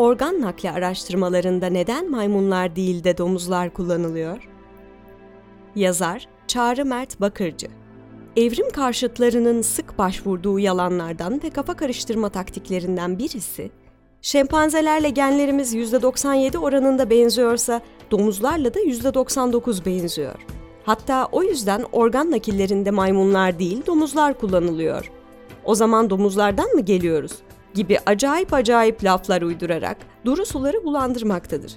Organ nakli araştırmalarında neden maymunlar değil de domuzlar kullanılıyor? Yazar Çağrı Mert Bakırcı Evrim karşıtlarının sık başvurduğu yalanlardan ve kafa karıştırma taktiklerinden birisi, şempanzelerle genlerimiz %97 oranında benziyorsa domuzlarla da %99 benziyor. Hatta o yüzden organ nakillerinde maymunlar değil domuzlar kullanılıyor. O zaman domuzlardan mı geliyoruz? Gibi acayip acayip laflar uydurarak duru suları bulandırmaktadır.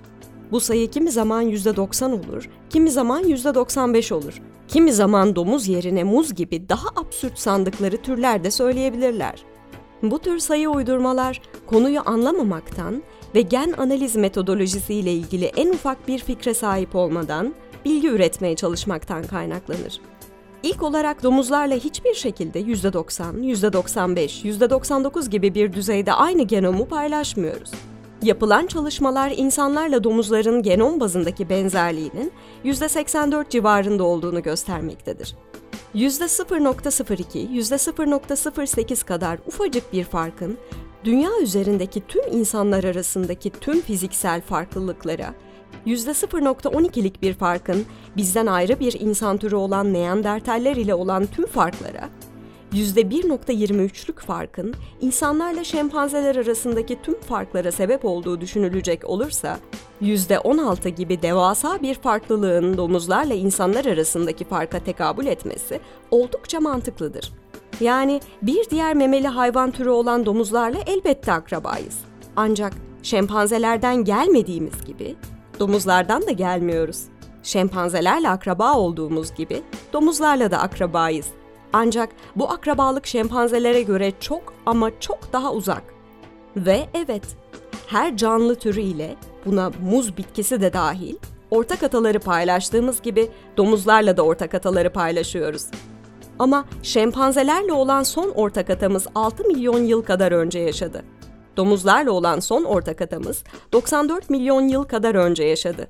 Bu sayı kimi zaman %90 olur, kimi zaman %95 olur. Kimi zaman domuz yerine muz gibi daha absürt sandıkları türler de söyleyebilirler. Bu tür sayı uydurmalar konuyu anlamamaktan ve gen analiz metodolojisiyle ilgili en ufak bir fikre sahip olmadan bilgi üretmeye çalışmaktan kaynaklanır. İlk olarak domuzlarla hiçbir şekilde %90, %95, %99 gibi bir düzeyde aynı genomu paylaşmıyoruz. Yapılan çalışmalar insanlarla domuzların genom bazındaki benzerliğinin %84 civarında olduğunu göstermektedir. %0.02, %0.08 kadar ufacık bir farkın dünya üzerindeki tüm insanlar arasındaki tüm fiziksel farklılıklara %0.12'lik bir farkın bizden ayrı bir insan türü olan Neandertaller ile olan tüm farklara, %1.23'lük farkın insanlarla şempanzeler arasındaki tüm farklara sebep olduğu düşünülecek olursa, %16 gibi devasa bir farklılığın domuzlarla insanlar arasındaki farka tekabül etmesi oldukça mantıklıdır. Yani bir diğer memeli hayvan türü olan domuzlarla elbette akrabayız. Ancak şempanzelerden gelmediğimiz gibi domuzlardan da gelmiyoruz. Şempanzelerle akraba olduğumuz gibi domuzlarla da akrabayız. Ancak bu akrabalık şempanzelere göre çok ama çok daha uzak. Ve evet, her canlı türü ile buna muz bitkisi de dahil ortak ataları paylaştığımız gibi domuzlarla da ortak ataları paylaşıyoruz. Ama şempanzelerle olan son ortak atamız 6 milyon yıl kadar önce yaşadı. Domuzlarla olan son ortak atamız 94 milyon yıl kadar önce yaşadı.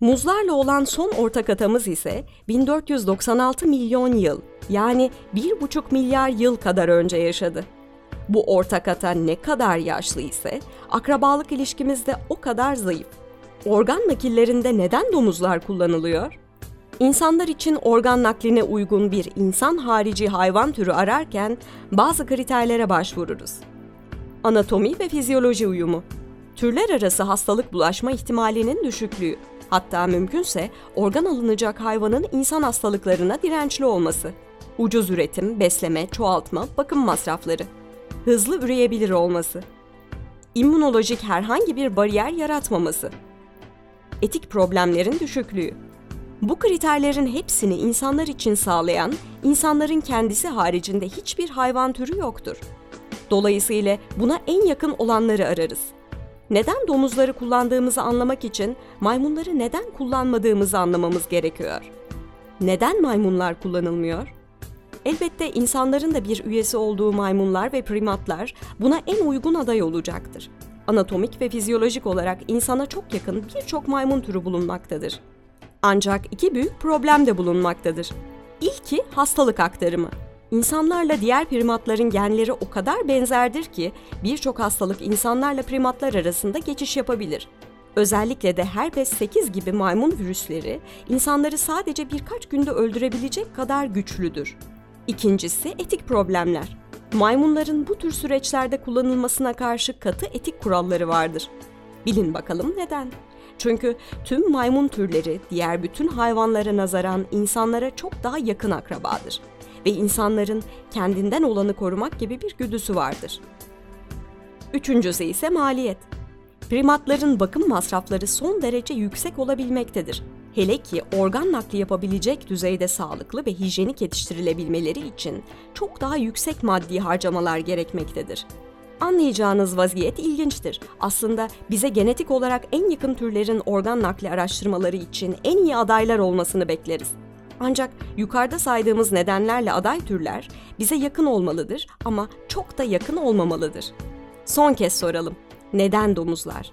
Muzlarla olan son ortak atamız ise 1496 milyon yıl yani 1,5 milyar yıl kadar önce yaşadı. Bu ortak ata ne kadar yaşlı ise akrabalık ilişkimiz de o kadar zayıf. Organ nakillerinde neden domuzlar kullanılıyor? İnsanlar için organ nakline uygun bir insan harici hayvan türü ararken bazı kriterlere başvururuz. Anatomi ve fizyoloji uyumu. Türler arası hastalık bulaşma ihtimalinin düşüklüğü. Hatta mümkünse organ alınacak hayvanın insan hastalıklarına dirençli olması. Ucuz üretim, besleme, çoğaltma, bakım masrafları. Hızlı üreyebilir olması. İmmünolojik herhangi bir bariyer yaratmaması. Etik problemlerin düşüklüğü. Bu kriterlerin hepsini insanlar için sağlayan, insanların kendisi haricinde hiçbir hayvan türü yoktur. Dolayısıyla buna en yakın olanları ararız. Neden domuzları kullandığımızı anlamak için maymunları neden kullanmadığımızı anlamamız gerekiyor. Neden maymunlar kullanılmıyor? Elbette insanların da bir üyesi olduğu maymunlar ve primatlar buna en uygun aday olacaktır. Anatomik ve fizyolojik olarak insana çok yakın birçok maymun türü bulunmaktadır. Ancak iki büyük problem de bulunmaktadır. İlki hastalık aktarımı. İnsanlarla diğer primatların genleri o kadar benzerdir ki birçok hastalık insanlarla primatlar arasında geçiş yapabilir. Özellikle de herpes 8 gibi maymun virüsleri insanları sadece birkaç günde öldürebilecek kadar güçlüdür. İkincisi etik problemler. Maymunların bu tür süreçlerde kullanılmasına karşı katı etik kuralları vardır. Bilin bakalım neden? Çünkü tüm maymun türleri diğer bütün hayvanlara nazaran insanlara çok daha yakın akrabadır ve insanların kendinden olanı korumak gibi bir güdüsü vardır. Üçüncüsü ise maliyet. Primatların bakım masrafları son derece yüksek olabilmektedir. Hele ki organ nakli yapabilecek düzeyde sağlıklı ve hijyenik yetiştirilebilmeleri için çok daha yüksek maddi harcamalar gerekmektedir. Anlayacağınız vaziyet ilginçtir. Aslında bize genetik olarak en yakın türlerin organ nakli araştırmaları için en iyi adaylar olmasını bekleriz. Ancak yukarıda saydığımız nedenlerle aday türler bize yakın olmalıdır ama çok da yakın olmamalıdır. Son kez soralım. Neden domuzlar?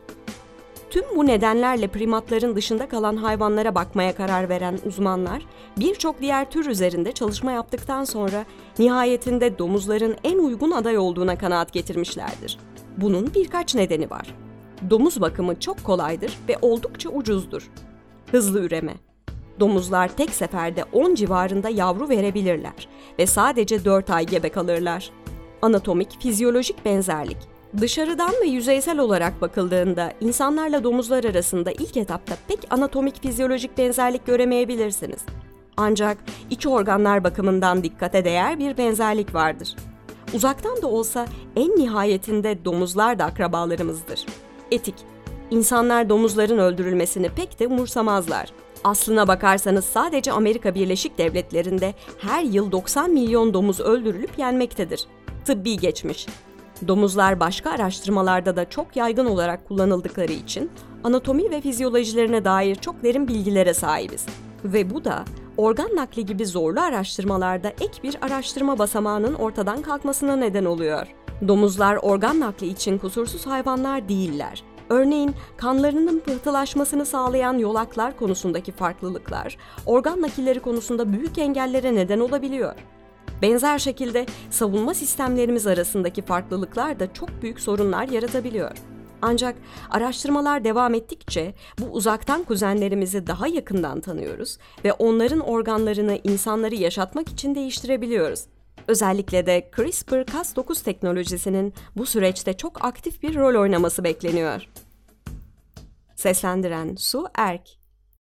Tüm bu nedenlerle primatların dışında kalan hayvanlara bakmaya karar veren uzmanlar birçok diğer tür üzerinde çalışma yaptıktan sonra nihayetinde domuzların en uygun aday olduğuna kanaat getirmişlerdir. Bunun birkaç nedeni var. Domuz bakımı çok kolaydır ve oldukça ucuzdur. Hızlı üreme. Domuzlar tek seferde 10 civarında yavru verebilirler ve sadece 4 ay gebe kalırlar. Anatomik, fizyolojik benzerlik. Dışarıdan ve yüzeysel olarak bakıldığında insanlarla domuzlar arasında ilk etapta pek anatomik fizyolojik benzerlik göremeyebilirsiniz. Ancak iç organlar bakımından dikkate değer bir benzerlik vardır. Uzaktan da olsa en nihayetinde domuzlar da akrabalarımızdır. Etik. İnsanlar domuzların öldürülmesini pek de umursamazlar. Aslına bakarsanız sadece Amerika Birleşik Devletleri'nde her yıl 90 milyon domuz öldürülüp yenmektedir. Tıbbi geçmiş. Domuzlar başka araştırmalarda da çok yaygın olarak kullanıldıkları için anatomi ve fizyolojilerine dair çok derin bilgilere sahibiz. Ve bu da organ nakli gibi zorlu araştırmalarda ek bir araştırma basamağının ortadan kalkmasına neden oluyor. Domuzlar organ nakli için kusursuz hayvanlar değiller. Örneğin kanlarının pıhtılaşmasını sağlayan yolaklar konusundaki farklılıklar, organ nakilleri konusunda büyük engellere neden olabiliyor. Benzer şekilde savunma sistemlerimiz arasındaki farklılıklar da çok büyük sorunlar yaratabiliyor. Ancak araştırmalar devam ettikçe bu uzaktan kuzenlerimizi daha yakından tanıyoruz ve onların organlarını insanları yaşatmak için değiştirebiliyoruz. Özellikle de CRISPR-Cas9 teknolojisinin bu süreçte çok aktif bir rol oynaması bekleniyor. Seslendiren Su Erk